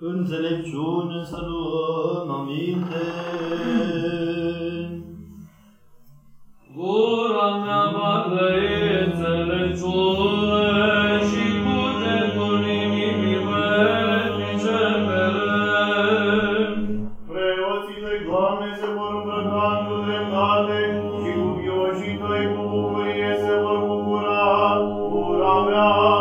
înțelepciune să luăm aminte. Gura mea va trăi înțelepciune și pute cugetul inimii veșnice Preoții tăi, Doamne, se vor îmbrăca cu dreptate și cu vioșii tăi cu bucurie se vor bucura. Gura mea